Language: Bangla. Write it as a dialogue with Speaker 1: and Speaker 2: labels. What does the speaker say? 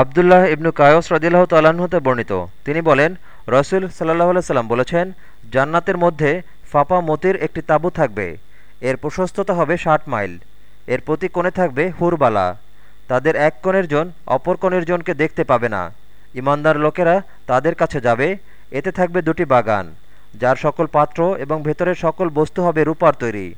Speaker 1: আবদুল্লাহ ইবনু কায়স রদিল্লাহ তালাহতে হতে বর্ণিত। তিনি বলেন, রসুল সাল্লাহ সাল্লাম বলেছেন, জান্নাতের মধ্যে ফাপা মতির একটি তাঁবু থাকবে। এর প্রশস্ততা হবে ষাট মাইল। এর প্রতি কোণে থাকবে হুরবালা। তাদের এক কোণের জন অপর কোণের জনকে দেখতে পাবে না। ইমানদার লোকেরা তাদের কাছে যাবে। এতে থাকবে দুটি বাগান, যার সকল পাত্র এবং ভেতরের সকল বস্তু হবে রূপার তৈরি।